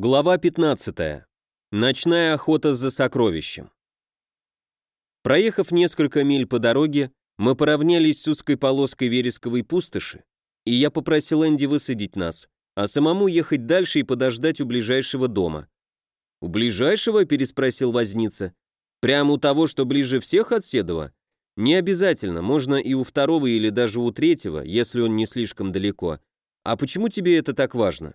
Глава 15. Ночная охота за сокровищем. Проехав несколько миль по дороге, мы поравнялись с узкой полоской вересковой пустоши, и я попросил Энди высадить нас, а самому ехать дальше и подождать у ближайшего дома. «У ближайшего?» – переспросил возница. «Прямо у того, что ближе всех от Седова?» «Не обязательно, можно и у второго или даже у третьего, если он не слишком далеко. А почему тебе это так важно?»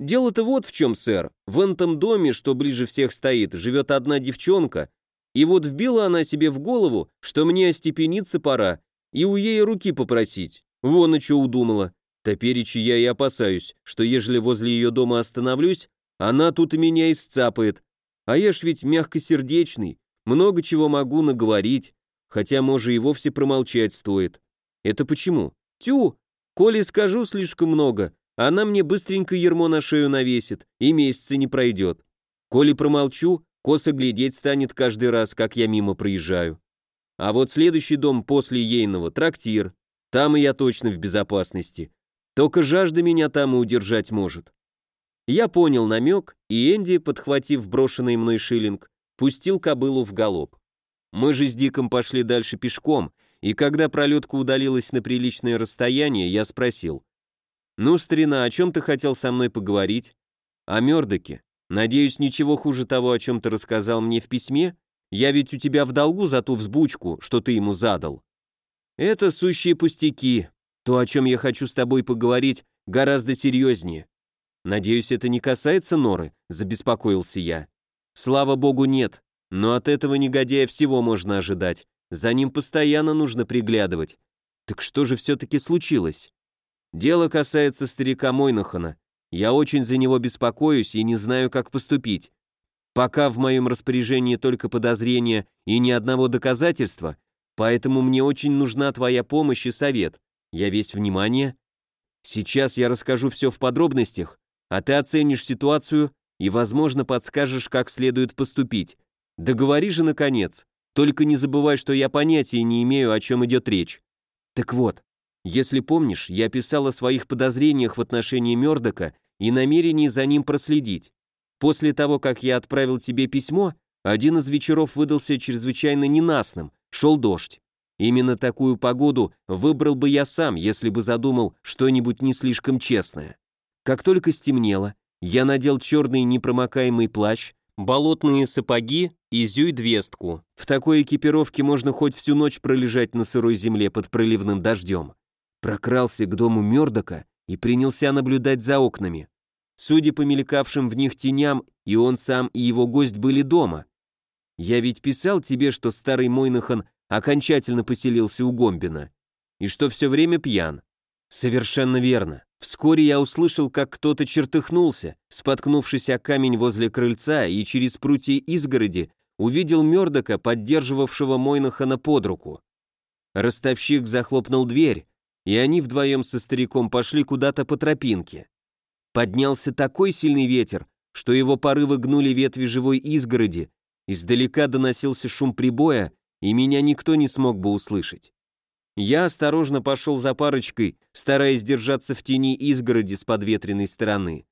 Дело-то вот в чем, сэр. В этом доме, что ближе всех стоит, живет одна девчонка, и вот вбила она себе в голову, что мне остепениться пора, и у ей руки попросить. Вон и что удумала. Топеречи я и опасаюсь, что ежели возле ее дома остановлюсь, она тут меня исцапает. А я ж ведь мягкосердечный, много чего могу наговорить, хотя, может, и вовсе промолчать стоит. Это почему? Тю, коли скажу слишком много, она мне быстренько ермо на шею навесит, и месяца не пройдет. Коли промолчу, косо глядеть станет каждый раз, как я мимо проезжаю. А вот следующий дом после ейного — трактир. Там и я точно в безопасности. Только жажда меня там и удержать может. Я понял намек, и Энди, подхватив брошенный мной шиллинг, пустил кобылу в галоп. Мы же с Диком пошли дальше пешком, и когда пролетка удалилась на приличное расстояние, я спросил, «Ну, старина, о чем ты хотел со мной поговорить?» «О Мёрдоке. Надеюсь, ничего хуже того, о чем ты рассказал мне в письме? Я ведь у тебя в долгу за ту взбучку, что ты ему задал». «Это сущие пустяки. То, о чем я хочу с тобой поговорить, гораздо серьезнее». «Надеюсь, это не касается Норы?» – забеспокоился я. «Слава богу, нет. Но от этого негодяя всего можно ожидать. За ним постоянно нужно приглядывать. Так что же все-таки случилось?» Дело касается старика Мойнахана. Я очень за него беспокоюсь и не знаю, как поступить. Пока в моем распоряжении только подозрения и ни одного доказательства, поэтому мне очень нужна твоя помощь и совет. Я весь внимание. Сейчас я расскажу все в подробностях, а ты оценишь ситуацию и, возможно, подскажешь, как следует поступить. Договори же, наконец. Только не забывай, что я понятия не имею, о чем идет речь. Так вот, если помнишь, я писал о своих подозрениях в отношении Мёрдока и намерении за ним проследить. После того, как я отправил тебе письмо, один из вечеров выдался чрезвычайно ненастным, шел дождь. Именно такую погоду выбрал бы я сам, если бы задумал что-нибудь не слишком честное. Как только стемнело, я надел черный непромокаемый плащ, болотные сапоги и зюй-двестку. В такой экипировке можно хоть всю ночь пролежать на сырой земле под проливным дождем прокрался к дому Мёрдока и принялся наблюдать за окнами. Судя по мелькавшим в них теням, и он сам, и его гость были дома. Я ведь писал тебе, что старый Мойнахан окончательно поселился у Гомбина, и что все время пьян. Совершенно верно. Вскоре я услышал, как кто-то чертыхнулся, споткнувшись о камень возле крыльца и через прутья изгороди увидел Мёрдока, поддерживавшего Мойнахана под руку. Ростовщик захлопнул дверь, и они вдвоем со стариком пошли куда-то по тропинке. Поднялся такой сильный ветер, что его порывы гнули ветви живой изгороди, издалека доносился шум прибоя, и меня никто не смог бы услышать. Я осторожно пошел за парочкой, стараясь держаться в тени изгороди с подветренной стороны.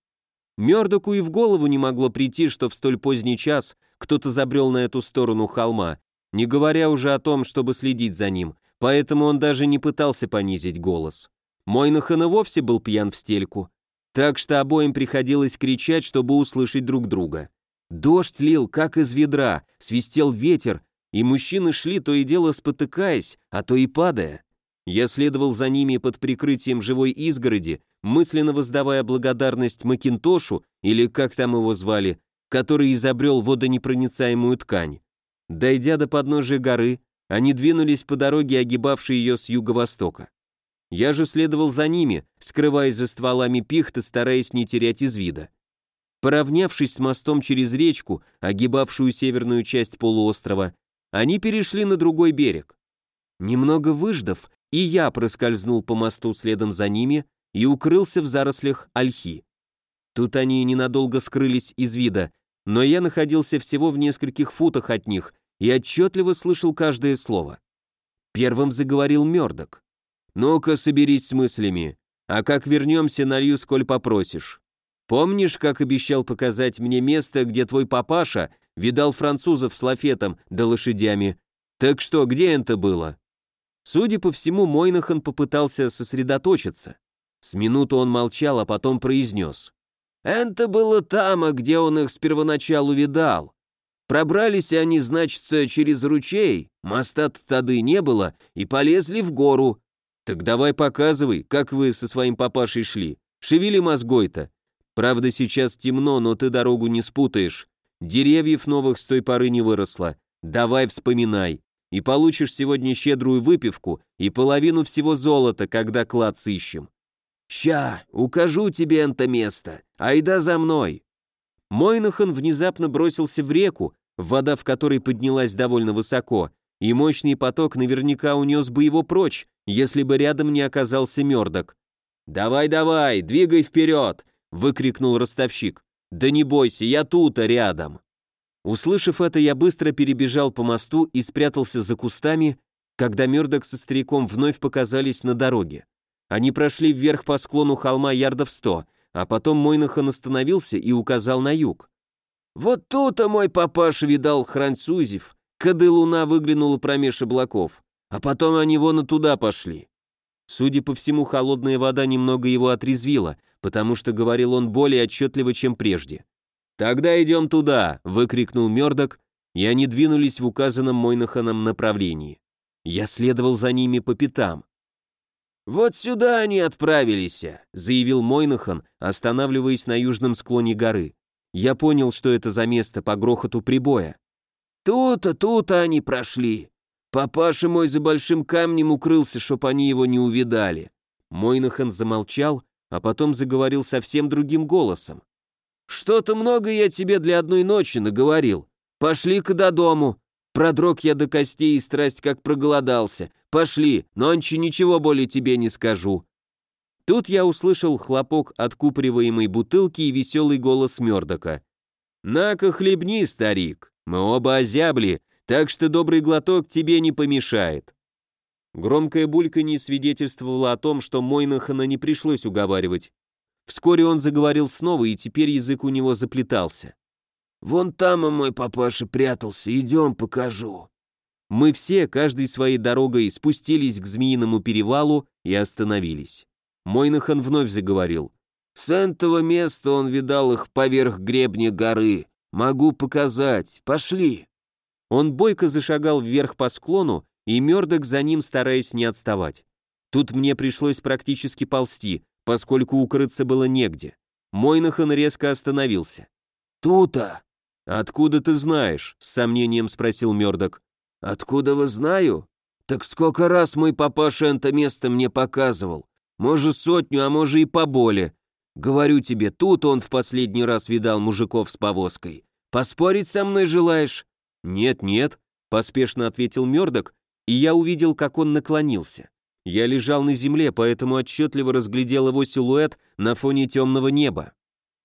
Мёрдоку и в голову не могло прийти, что в столь поздний час кто-то забрел на эту сторону холма, не говоря уже о том, чтобы следить за ним, поэтому он даже не пытался понизить голос. Мойнахан и вовсе был пьян в стельку, так что обоим приходилось кричать, чтобы услышать друг друга. Дождь лил, как из ведра, свистел ветер, и мужчины шли то и дело спотыкаясь, а то и падая. Я следовал за ними под прикрытием живой изгороди, мысленно воздавая благодарность Макинтошу, или как там его звали, который изобрел водонепроницаемую ткань. Дойдя до подножия горы, они двинулись по дороге, огибавшей ее с юго-востока. Я же следовал за ними, скрываясь за стволами пихты, стараясь не терять из вида. Поравнявшись с мостом через речку, огибавшую северную часть полуострова, они перешли на другой берег. Немного выждав, и я проскользнул по мосту следом за ними и укрылся в зарослях ольхи. Тут они ненадолго скрылись из вида, но я находился всего в нескольких футах от них, и отчетливо слышал каждое слово. Первым заговорил Мёрдок. «Ну-ка, соберись с мыслями, а как вернемся, налью, сколь попросишь». Помнишь, как обещал показать мне место, где твой папаша видал французов с лафетом да лошадями? Так что, где это было?» Судя по всему, Мойнахан попытался сосредоточиться. С минуту он молчал, а потом произнес. «Это было там, где он их с первоначалу видал. Пробрались они, значится, через ручей, моста тады не было, и полезли в гору. Так давай показывай, как вы со своим папашей шли. Шевели мозгой-то. Правда, сейчас темно, но ты дорогу не спутаешь. Деревьев новых с той поры не выросло. Давай вспоминай. И получишь сегодня щедрую выпивку и половину всего золота, когда клад сыщем. Ща, укажу тебе это место. Айда за мной. Мойнахан внезапно бросился в реку, вода в которой поднялась довольно высоко, и мощный поток наверняка унес бы его прочь, если бы рядом не оказался Мёрдок. «Давай, давай, двигай вперед!» — выкрикнул ростовщик. «Да не бойся, я тут, рядом!» Услышав это, я быстро перебежал по мосту и спрятался за кустами, когда Мёрдок со стариком вновь показались на дороге. Они прошли вверх по склону холма ярдов сто, а потом Мойнахан остановился и указал на юг. «Вот тут-то мой папаша видал хранцузев, кады луна выглянула промеж облаков, а потом они вон и туда пошли». Судя по всему, холодная вода немного его отрезвила, потому что говорил он более отчетливо, чем прежде. «Тогда идем туда!» — выкрикнул Мёрдок, и они двинулись в указанном Мойнаханом направлении. Я следовал за ними по пятам. «Вот сюда они отправились», — заявил Мойнахан, останавливаясь на южном склоне горы. Я понял, что это за место по грохоту прибоя. «Тут-то, тут-то они прошли. Папаша мой за большим камнем укрылся, чтоб они его не увидали». Мойнахан замолчал, а потом заговорил совсем другим голосом. «Что-то много я тебе для одной ночи наговорил. Пошли-ка до дому. Продрог я до костей и страсть как проголодался. Пошли, нонче ничего более тебе не скажу». Тут я услышал хлопок откупориваемой бутылки и веселый голос Мёрдока. «На-ка хлебни, старик, мы оба озябли, так что добрый глоток тебе не помешает». Громкое бульканье свидетельствовало о том, что Мойнахана не пришлось уговаривать. Вскоре он заговорил снова, и теперь язык у него заплетался. «Вон там мой папаша прятался, идем, покажу». Мы все, каждой своей дорогой, спустились к Змеиному перевалу и остановились. Мойнахан вновь заговорил. «С этого места он видал их поверх гребня горы. Могу показать. Пошли!» Он бойко зашагал вверх по склону, и Мёрдок за ним, стараясь не отставать. Тут мне пришлось практически ползти, поскольку укрыться было негде. Мойнахан резко остановился. «Тута!» «Откуда ты знаешь?» — с сомнением спросил Мёрдок. «Откуда вы знаю? Так сколько раз мой папаша это место мне показывал? Может, сотню, а может и поболе. Говорю тебе, тут он в последний раз видал мужиков с повозкой. Поспорить со мной желаешь?» «Нет, нет», — поспешно ответил Мёрдок, и я увидел, как он наклонился. Я лежал на земле, поэтому отчетливо разглядел его силуэт на фоне темного неба.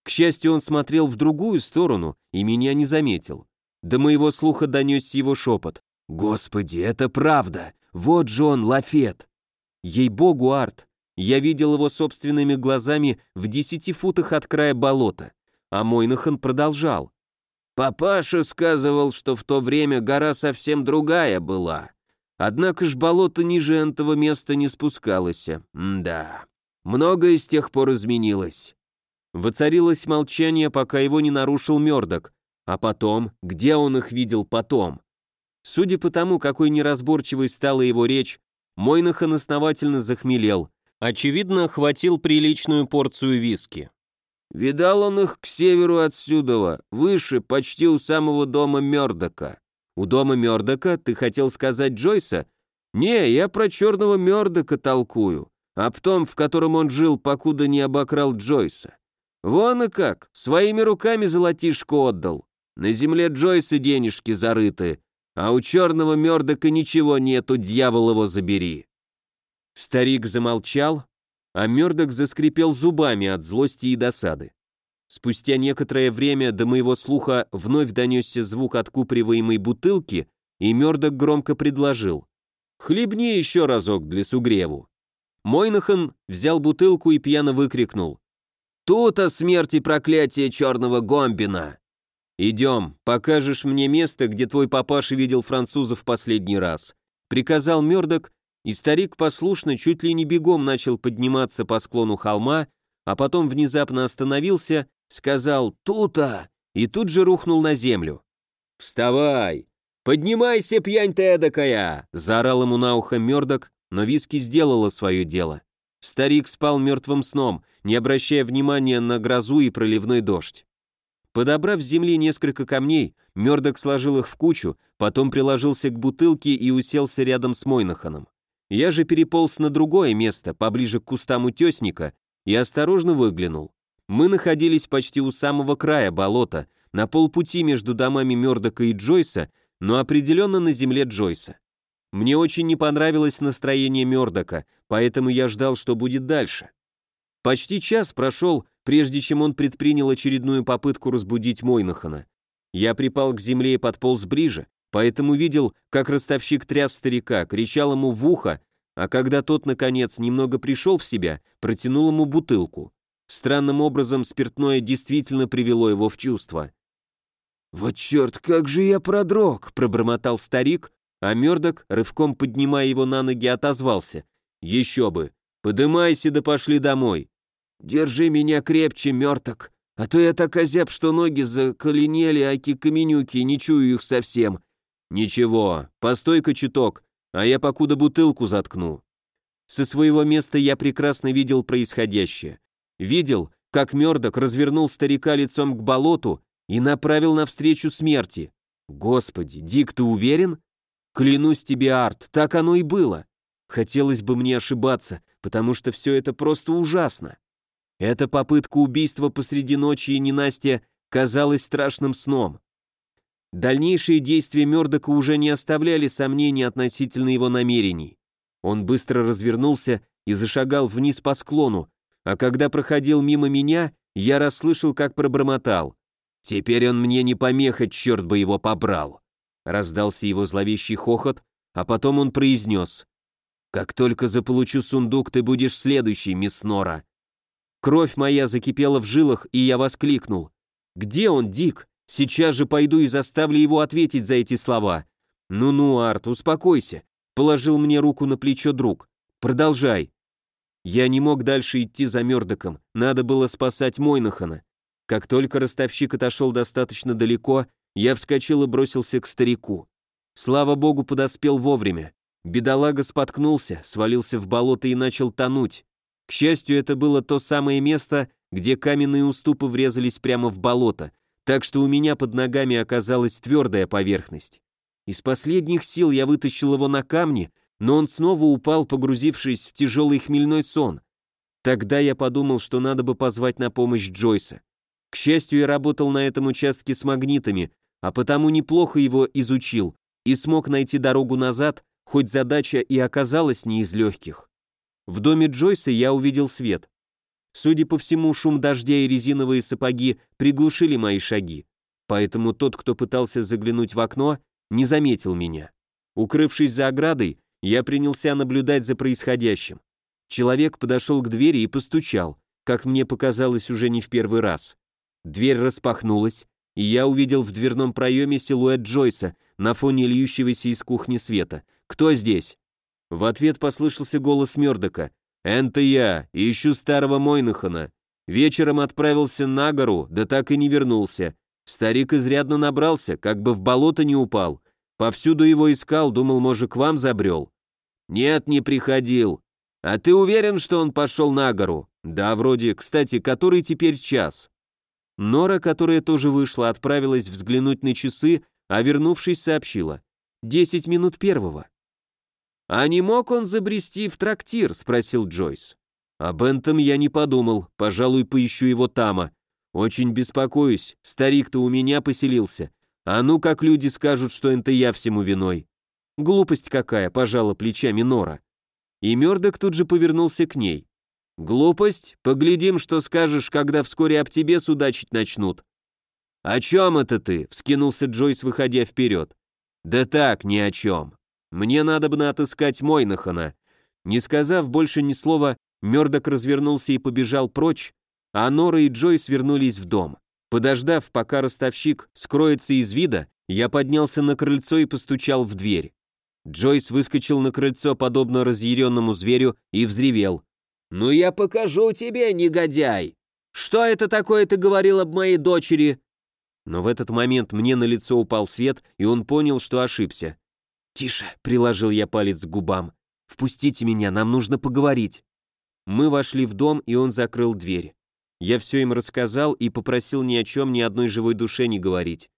К счастью, он смотрел в другую сторону и меня не заметил. До моего слуха донесся его шепот. «Господи, это правда! Вот же он, Лафет!» Ей-богу, Арт! Я видел его собственными глазами в десяти футах от края болота. А Мойнахан продолжал. «Папаша сказывал, что в то время гора совсем другая была. Однако ж болото ниже этого места не спускалось. М да, многое с тех пор изменилось. Воцарилось молчание, пока его не нарушил Мёрдок. А потом, где он их видел потом? Судя по тому, какой неразборчивой стала его речь, Мойнахан основательно захмелел. Очевидно, хватил приличную порцию виски. Видал он их к северу отсюда, выше, почти у самого дома Мёрдока. У дома Мёрдока ты хотел сказать Джойса? Не, я про черного Мёрдока толкую, а в том, в котором он жил, покуда не обокрал Джойса. Вон и как, своими руками золотишко отдал. На земле Джойса денежки зарыты, а у черного Мёрдока ничего нету, дьявол его забери. Старик замолчал, а Мёрдок заскрипел зубами от злости и досады. Спустя некоторое время до моего слуха вновь донесся звук откуприваемой бутылки, и Мёрдок громко предложил. «Хлебни еще разок для сугреву». Мойнахан взял бутылку и пьяно выкрикнул. Тут о смерти проклятие черного Гомбина!» «Идем, покажешь мне место, где твой папаша видел французов последний раз», приказал Мёрдок, и старик послушно, чуть ли не бегом начал подниматься по склону холма, а потом внезапно остановился, сказал «Тута!» и тут же рухнул на землю. «Вставай! Поднимайся, пьянь ты эдакая!» заорал ему на ухо Мёрдок, но виски сделала свое дело. Старик спал мертвым сном, не обращая внимания на грозу и проливной дождь. Подобрав с земли несколько камней, Мёрдок сложил их в кучу, потом приложился к бутылке и уселся рядом с Мойнаханом. Я же переполз на другое место, поближе к кустам утесника, и осторожно выглянул. Мы находились почти у самого края болота, на полпути между домами Мёрдока и Джойса, но определенно на земле Джойса. Мне очень не понравилось настроение Мёрдока, поэтому я ждал, что будет дальше. Почти час прошел, прежде чем он предпринял очередную попытку разбудить Мойнахана. Я припал к земле и подполз ближе, поэтому видел, как ростовщик тряс старика, кричал ему в ухо, а когда тот, наконец, немного пришел в себя, протянул ему бутылку. Странным образом спиртное действительно привело его в чувство. «Вот черт, как же я продрог!» — пробормотал старик, а Мёрдок, рывком поднимая его на ноги, отозвался. «Еще бы! Подымайся да пошли домой!» «Держи меня крепче, Мёрток, а то я так озяб, что ноги заколенели, аки каменюки, не чую их совсем». «Ничего, постой-ка чуток, а я покуда бутылку заткну». Со своего места я прекрасно видел происходящее. Видел, как Мёрдок развернул старика лицом к болоту и направил навстречу смерти. Господи, Дик, ты уверен? Клянусь тебе, Арт, так оно и было. Хотелось бы мне ошибаться, потому что все это просто ужасно. Эта попытка убийства посреди ночи и ненастья казалась страшным сном. Дальнейшие действия Мёрдока уже не оставляли сомнений относительно его намерений. Он быстро развернулся и зашагал вниз по склону, а когда проходил мимо меня, я расслышал, как пробормотал. «Теперь он мне не помеха, черт бы его побрал!» Раздался его зловещий хохот, а потом он произнес. «Как только заполучу сундук, ты будешь следующий, мисс Нора». Кровь моя закипела в жилах, и я воскликнул. «Где он, Дик? Сейчас же пойду и заставлю его ответить за эти слова». «Ну-ну, Арт, успокойся», — положил мне руку на плечо друг. «Продолжай». Я не мог дальше идти за Мёрдоком, надо было спасать Мойнахана. Как только ростовщик отошел достаточно далеко, я вскочил и бросился к старику. Слава богу, подоспел вовремя. Бедолага споткнулся, свалился в болото и начал тонуть. К счастью, это было то самое место, где каменные уступы врезались прямо в болото, так что у меня под ногами оказалась твердая поверхность. Из последних сил я вытащил его на камни, но он снова упал, погрузившись в тяжелый хмельной сон. Тогда я подумал, что надо бы позвать на помощь Джойса. К счастью, я работал на этом участке с магнитами, а потому неплохо его изучил и смог найти дорогу назад, хоть задача и оказалась не из легких. В доме Джойса я увидел свет. Судя по всему, шум дождя и резиновые сапоги приглушили мои шаги, поэтому тот, кто пытался заглянуть в окно, не заметил меня. Укрывшись за оградой, я принялся наблюдать за происходящим. Человек подошел к двери и постучал, как мне показалось уже не в первый раз. Дверь распахнулась, и я увидел в дверном проеме силуэт Джойса на фоне льющегося из кухни света. «Кто здесь?» В ответ послышался голос Мёрдока. «Это я, ищу старого Мойнахана. Вечером отправился на гору, да так и не вернулся. Старик изрядно набрался, как бы в болото не упал. Повсюду его искал, думал, может, к вам забрел». «Нет, не приходил. А ты уверен, что он пошел на гору?» «Да, вроде. Кстати, который теперь час?» Нора, которая тоже вышла, отправилась взглянуть на часы, а вернувшись, сообщила. «Десять минут первого». «А не мог он забрести в трактир?» — спросил Джойс. «Об этом я не подумал, пожалуй, поищу его тама. Очень беспокоюсь, старик-то у меня поселился. А ну как люди скажут, что это я всему виной». «Глупость какая», — пожала плечами Нора. И Мёрдок тут же повернулся к ней. «Глупость? Поглядим, что скажешь, когда вскоре об тебе судачить начнут». «О чем это ты?» — вскинулся Джойс, выходя вперед. «Да так, ни о чем. Мне надо бы отыскать Мойнахана». Не сказав больше ни слова, Мёрдок развернулся и побежал прочь, а Нора и Джойс вернулись в дом. Подождав, пока ростовщик скроется из вида, я поднялся на крыльцо и постучал в дверь. Джойс выскочил на крыльцо, подобно разъяренному зверю, и взревел. «Ну я покажу тебе, негодяй! Что это такое ты говорил об моей дочери?» Но в этот момент мне на лицо упал свет, и он понял, что ошибся. «Тише», — приложил я палец к губам. «Впустите меня, нам нужно поговорить». Мы вошли в дом, и он закрыл дверь. Я все им рассказал и попросил ни о чем ни одной живой душе не говорить.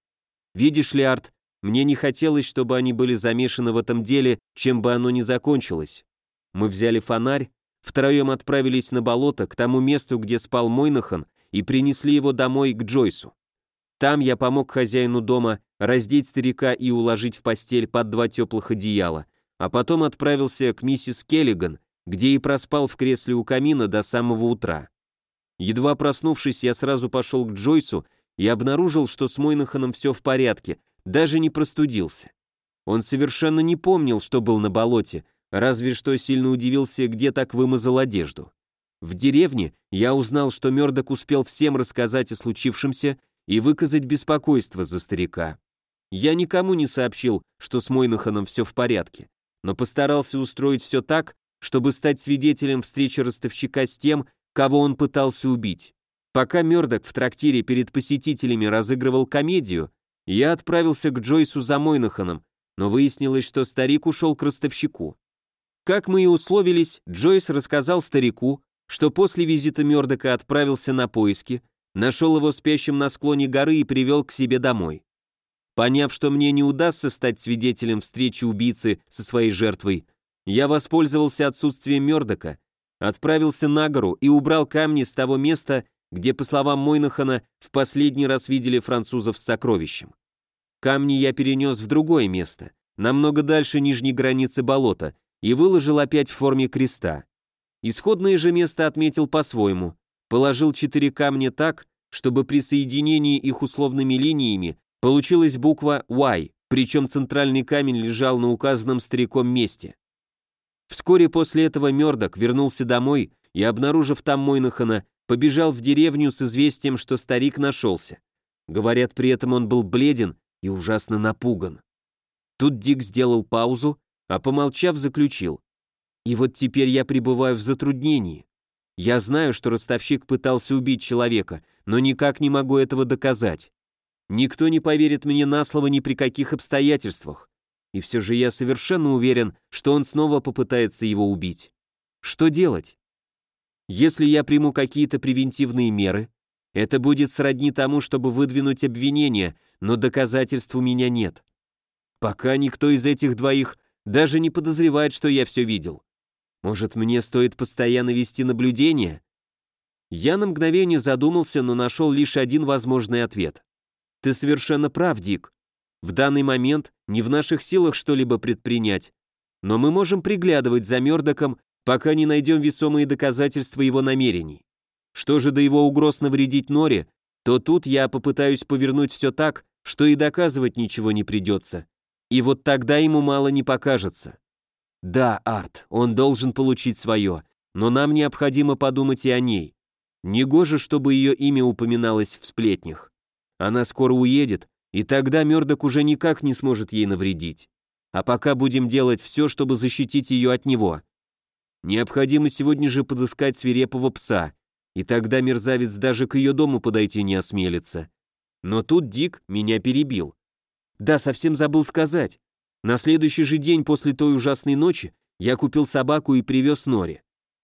Видишь ли, Арт, мне не хотелось, чтобы они были замешаны в этом деле, чем бы оно ни закончилось. Мы взяли фонарь, втроем отправились на болото, к тому месту, где спал Мойнахан, и принесли его домой к Джойсу. Там я помог хозяину дома раздеть старика и уложить в постель под два теплых одеяла, а потом отправился к миссис Келлиган, где и проспал в кресле у камина до самого утра. Едва проснувшись, я сразу пошел к Джойсу и обнаружил, что с Мойнаханом все в порядке, даже не простудился. Он совершенно не помнил, что был на болоте, разве что сильно удивился, где так вымазал одежду. В деревне я узнал, что Мёрдок успел всем рассказать о случившемся и выказать беспокойство за старика. Я никому не сообщил, что с Мойнаханом все в порядке, но постарался устроить все так, чтобы стать свидетелем встречи ростовщика с тем, кого он пытался убить. Пока Мёрдок в трактире перед посетителями разыгрывал комедию, я отправился к Джойсу за Мойнаханом, но выяснилось, что старик ушел к ростовщику. Как мы и условились, Джойс рассказал старику, что после визита Мёрдока отправился на поиски, нашел его спящим на склоне горы и привел к себе домой. Поняв, что мне не удастся стать свидетелем встречи убийцы со своей жертвой, я воспользовался отсутствием Мёрдока отправился на гору и убрал камни с того места, где, по словам Мойнахана, в последний раз видели французов с сокровищем. Камни я перенес в другое место, намного дальше нижней границы болота, и выложил опять в форме креста. Исходное же место отметил по-своему, положил четыре камня так, чтобы при соединении их условными линиями получилась буква Y, причем центральный камень лежал на указанном стариком месте. Вскоре после этого Мёрдок вернулся домой и, обнаружив там Мойнахана, побежал в деревню с известием, что старик нашелся. Говорят, при этом он был бледен и ужасно напуган. Тут Дик сделал паузу, а помолчав, заключил. И вот теперь я пребываю в затруднении. Я знаю, что ростовщик пытался убить человека, но никак не могу этого доказать. Никто не поверит мне на слово ни при каких обстоятельствах. И все же я совершенно уверен, что он снова попытается его убить. Что делать? Если я приму какие-то превентивные меры, это будет сродни тому, чтобы выдвинуть обвинение, но доказательств у меня нет. Пока никто из этих двоих даже не подозревает, что я все видел. Может, мне стоит постоянно вести наблюдение? Я на мгновение задумался, но нашел лишь один возможный ответ. Ты совершенно прав, Дик. В данный момент не в наших силах что-либо предпринять, но мы можем приглядывать за Мёрдоком, пока не найдем весомые доказательства его намерений. Что же до его угроз навредить Норе, то тут я попытаюсь повернуть все так, что и доказывать ничего не придется. И вот тогда ему мало не покажется. Да, Арт, он должен получить свое, но нам необходимо подумать и о ней. Негоже, чтобы ее имя упоминалось в сплетнях. Она скоро уедет, и тогда Мёрдок уже никак не сможет ей навредить. А пока будем делать все, чтобы защитить ее от него. Необходимо сегодня же подыскать свирепого пса, и тогда мерзавец даже к ее дому подойти не осмелится. Но тут Дик меня перебил. Да, совсем забыл сказать. На следующий же день после той ужасной ночи я купил собаку и привез Нори.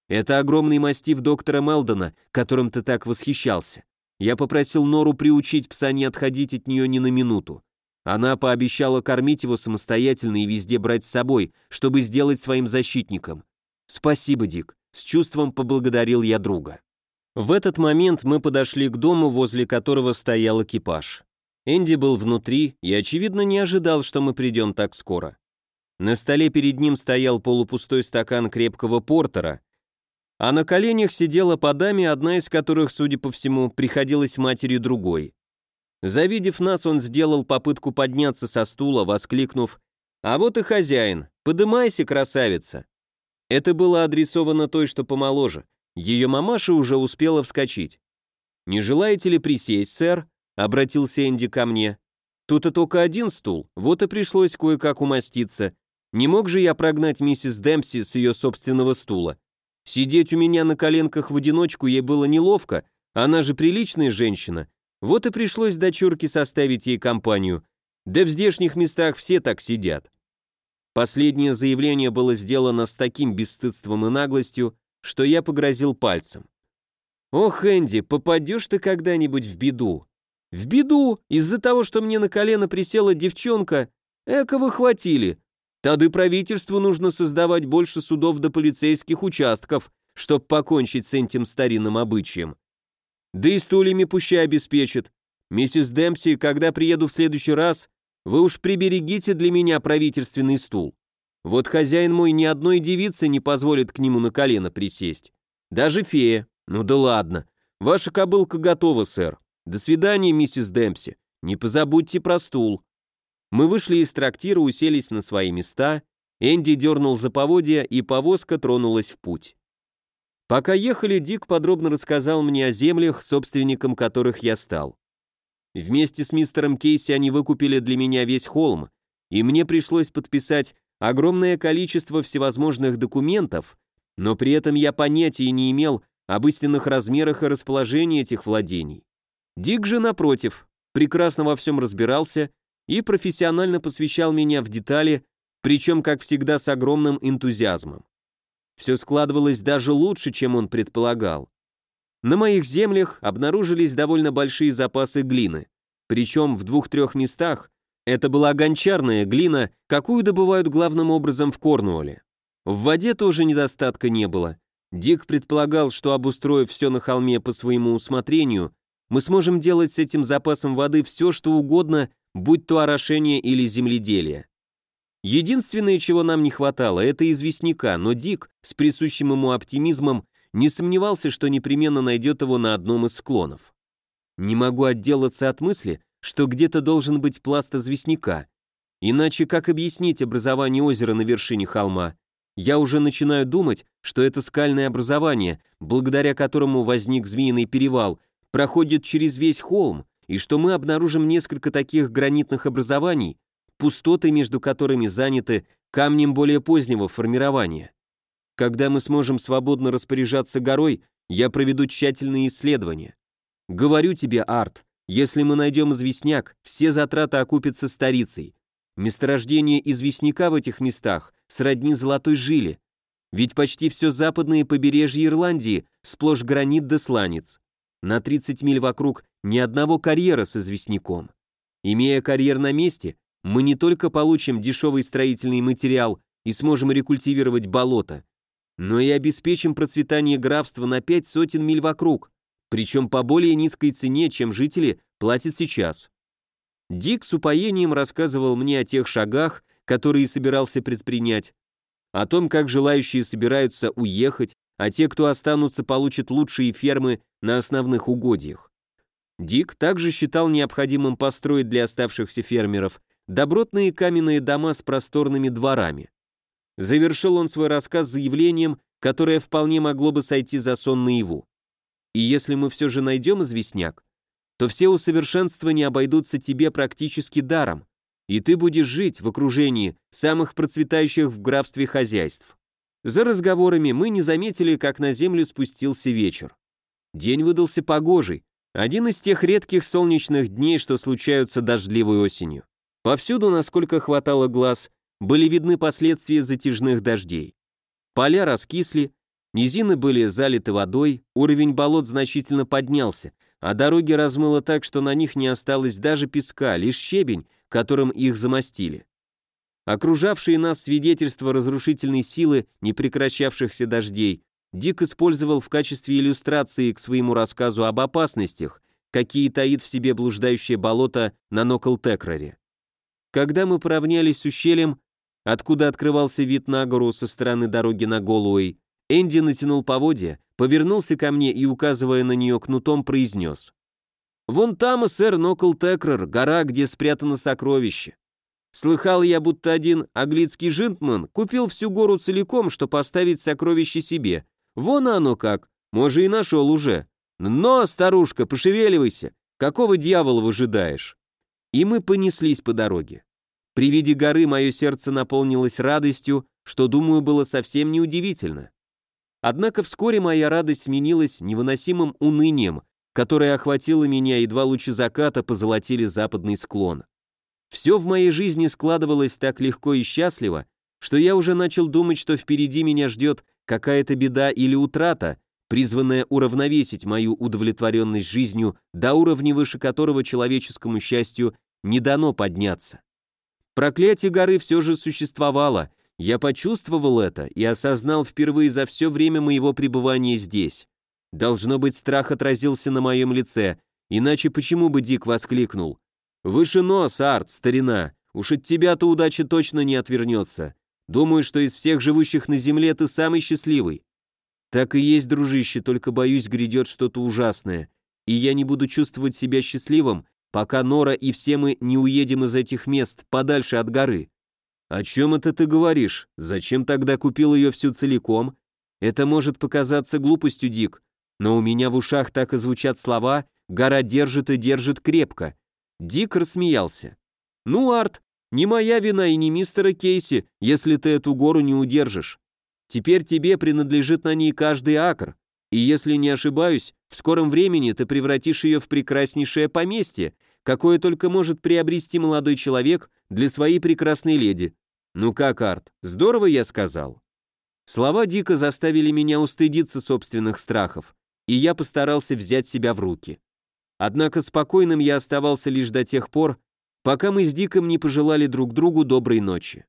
Это огромный мастиф доктора Мелдона, которым ты так восхищался. Я попросил Нору приучить пса не отходить от нее ни на минуту. Она пообещала кормить его самостоятельно и везде брать с собой, чтобы сделать своим защитником. Спасибо, Дик. С чувством поблагодарил я друга. В этот момент мы подошли к дому, возле которого стоял экипаж. Энди был внутри и, очевидно, не ожидал, что мы придем так скоро. На столе перед ним стоял полупустой стакан крепкого портера, а на коленях сидела по даме, одна из которых, судя по всему, приходилась матерью другой. Завидев нас, он сделал попытку подняться со стула, воскликнув «А вот и хозяин! Подымайся, красавица!» Это было адресовано той, что помоложе. Ее мамаша уже успела вскочить. «Не желаете ли присесть, сэр?» — обратился Энди ко мне. «Тут и только один стул, вот и пришлось кое-как умоститься. Не мог же я прогнать миссис Демпси с ее собственного стула? Сидеть у меня на коленках в одиночку ей было неловко, она же приличная женщина. Вот и пришлось дочурке составить ей компанию. Да в здешних местах все так сидят». Последнее заявление было сделано с таким бесстыдством и наглостью, что я погрозил пальцем. «Ох, Энди, попадешь ты когда-нибудь в беду?» «В беду! Из-за того, что мне на колено присела девчонка? Эко вы хватили! Тады правительству нужно создавать больше судов до полицейских участков, чтобы покончить с этим старинным обычаем. Да и стульями пущай обеспечит. Миссис Демпси, когда приеду в следующий раз, вы уж приберегите для меня правительственный стул. Вот хозяин мой ни одной девицы не позволит к нему на колено присесть. Даже фея. Ну да ладно. Ваша кобылка готова, сэр. До свидания, миссис Демпси. Не позабудьте про стул. Мы вышли из трактира, уселись на свои места. Энди дернул за поводья, и повозка тронулась в путь. Пока ехали, Дик подробно рассказал мне о землях, собственником которых я стал. Вместе с мистером Кейси они выкупили для меня весь холм, и мне пришлось подписать огромное количество всевозможных документов, но при этом я понятия не имел об истинных размерах и расположении этих владений. Дик же, напротив, прекрасно во всем разбирался и профессионально посвящал меня в детали, причем, как всегда, с огромным энтузиазмом. Все складывалось даже лучше, чем он предполагал. На моих землях обнаружились довольно большие запасы глины, причем в двух-трех местах это была гончарная глина, какую добывают главным образом в Корнуолле. В воде тоже недостатка не было. Дик предполагал, что обустроив все на холме по своему усмотрению, мы сможем делать с этим запасом воды все, что угодно, будь то орошение или земледелие. Единственное, чего нам не хватало, это известняка, но Дик, с присущим ему оптимизмом, не сомневался, что непременно найдет его на одном из склонов. Не могу отделаться от мысли, что где-то должен быть пласт известняка. Иначе как объяснить образование озера на вершине холма? Я уже начинаю думать, что это скальное образование, благодаря которому возник Змеиный перевал, проходит через весь холм, и что мы обнаружим несколько таких гранитных образований, пустоты между которыми заняты камнем более позднего формирования. Когда мы сможем свободно распоряжаться горой, я проведу тщательные исследования. Говорю тебе, Арт, если мы найдем известняк, все затраты окупятся старицей. Месторождение известняка в этих местах сродни золотой жиле. Ведь почти все западное побережье Ирландии сплошь гранит да сланец. На 30 миль вокруг ни одного карьера с известняком. Имея карьер на месте, мы не только получим дешевый строительный материал и сможем рекультивировать болото, но и обеспечим процветание графства на пять сотен миль вокруг, причем по более низкой цене, чем жители платят сейчас. Дик с упоением рассказывал мне о тех шагах, которые собирался предпринять, о том, как желающие собираются уехать, а те, кто останутся, получат лучшие фермы на основных угодьях. Дик также считал необходимым построить для оставшихся фермеров добротные каменные дома с просторными дворами. Завершил он свой рассказ заявлением, которое вполне могло бы сойти за сон наяву. И если мы все же найдем известняк, то все усовершенствования обойдутся тебе практически даром, и ты будешь жить в окружении самых процветающих в графстве хозяйств. За разговорами мы не заметили, как на землю спустился вечер. День выдался погожий, один из тех редких солнечных дней, что случаются дождливой осенью. Повсюду, насколько хватало глаз, были видны последствия затяжных дождей. Поля раскисли, низины были залиты водой, уровень болот значительно поднялся, а дороги размыло так, что на них не осталось даже песка, лишь щебень, которым их замостили. Окружавшие нас свидетельства разрушительной силы непрекращавшихся дождей Дик использовал в качестве иллюстрации к своему рассказу об опасностях, какие таит в себе блуждающее болото на Нокл-Текроре. Когда мы поравнялись с ущельем, откуда открывался вид на гору со стороны дороги на Голуэй, Энди натянул поводья, повернулся ко мне и, указывая на нее кнутом, произнес. «Вон там, сэр Нокл Текрер, гора, где спрятано сокровище. Слыхал я, будто один аглицкий жентман купил всю гору целиком, чтобы поставить сокровище себе. Вон оно как, может, и нашел уже. «Но, старушка, пошевеливайся! Какого дьявола выжидаешь?» И мы понеслись по дороге. При виде горы мое сердце наполнилось радостью, что, думаю, было совсем неудивительно. Однако вскоре моя радость сменилась невыносимым унынием, которое охватило меня, едва лучи заката позолотили западный склон. Все в моей жизни складывалось так легко и счастливо, что я уже начал думать, что впереди меня ждет какая-то беда или утрата, призванная уравновесить мою удовлетворенность жизнью до уровня, выше которого человеческому счастью не дано подняться. Проклятие горы все же существовало, я почувствовал это и осознал впервые за все время моего пребывания здесь. Должно быть, страх отразился на моем лице, иначе почему бы Дик воскликнул? «Выше нос, Арт, старина, уж от тебя-то удача точно не отвернется. Думаю, что из всех живущих на земле ты самый счастливый». «Так и есть, дружище, только боюсь, грядет что-то ужасное, и я не буду чувствовать себя счастливым, пока Нора и все мы не уедем из этих мест, подальше от горы. «О чем это ты говоришь? Зачем тогда купил ее всю целиком? Это может показаться глупостью, Дик, но у меня в ушах так и звучат слова «гора держит и держит крепко». Дик рассмеялся. «Ну, Арт, не моя вина и не мистера Кейси, если ты эту гору не удержишь. Теперь тебе принадлежит на ней каждый акр, и если не ошибаюсь, в скором времени ты превратишь ее в прекраснейшее поместье, какое только может приобрести молодой человек для своей прекрасной леди. «Ну как, Арт, здорово я сказал?» Слова Дика заставили меня устыдиться собственных страхов, и я постарался взять себя в руки. Однако спокойным я оставался лишь до тех пор, пока мы с Диком не пожелали друг другу доброй ночи.